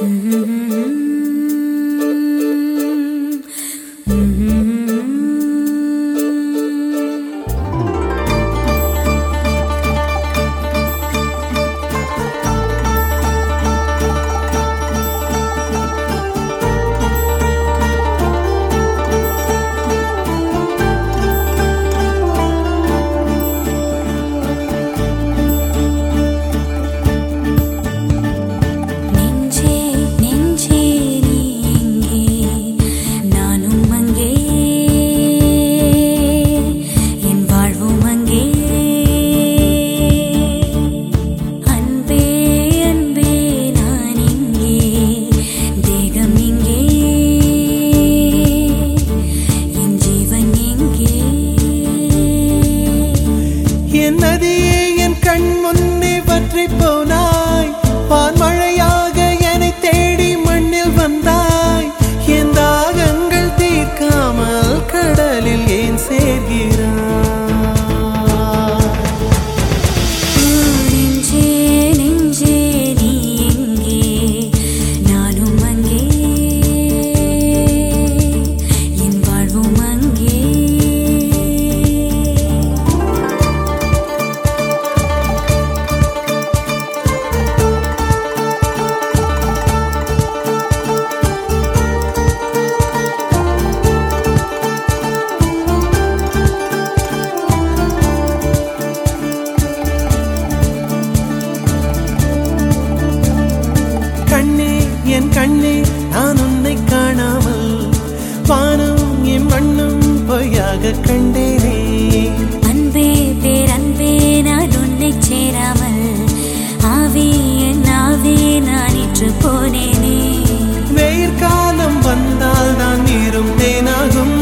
Mm-hmm. என் நதியே என் கண் முன்னே பற்றி போனாய். வான்மழையாக இற்று போனேனே வெயிற்காலம் வந்தால் தான் நீரும் தேனாகும்.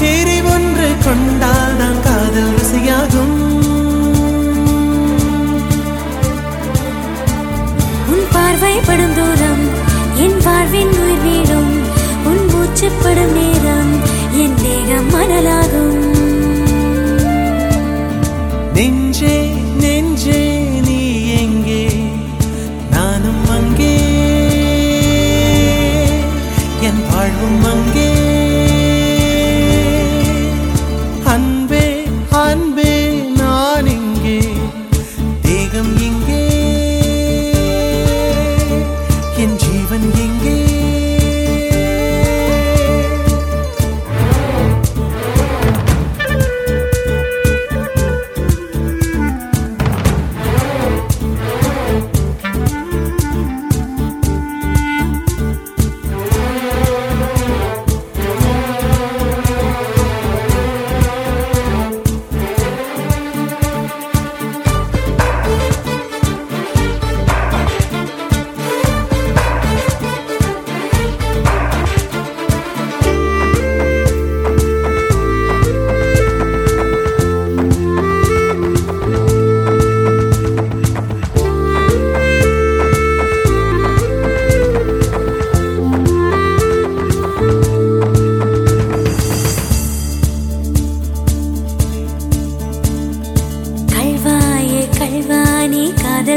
தேரி ஒன்று கொண்டால் தான் காதல் ருசியாகும். உன் பார்வை படும் தூரம் என் வாழ்வின் உயிர் வீடும். உன் மூச்சுப்படும் நேரம் என் தேகம் மணலாகும். நெஞ்சே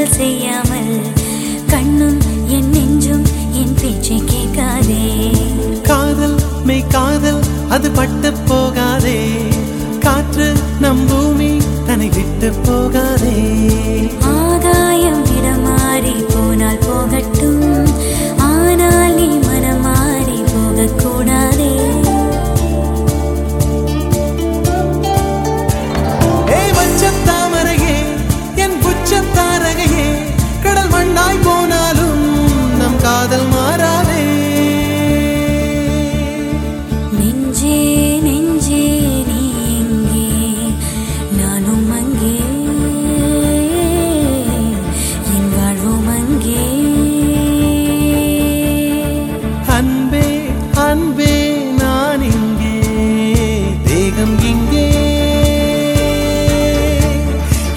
காதல் செய்யாமல் கண்ணும் என் நெஞ்சும் என் பேச்சை கேட்காதே. காதல் மெய் காதல் அது பட்டு போகாதே. காற்று நம் பூமி தன்னை விட்டு போகாதே. நெஞ்சே நெஞ்சே நீ எங்கே நானும் அங்கே. என் வாழ்வும் அங்கே. அன்பே அன்பே நான் இங்கே. தேகம் இங்கே.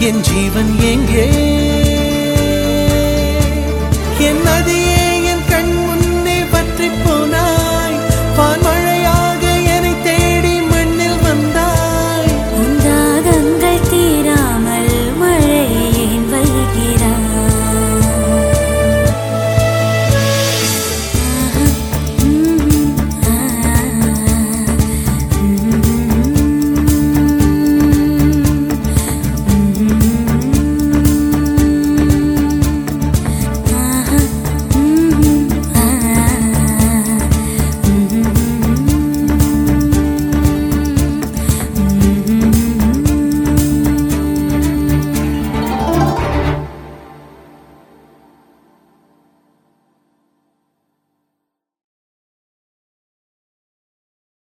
என் ஜீவன் எங்கே. என் நதி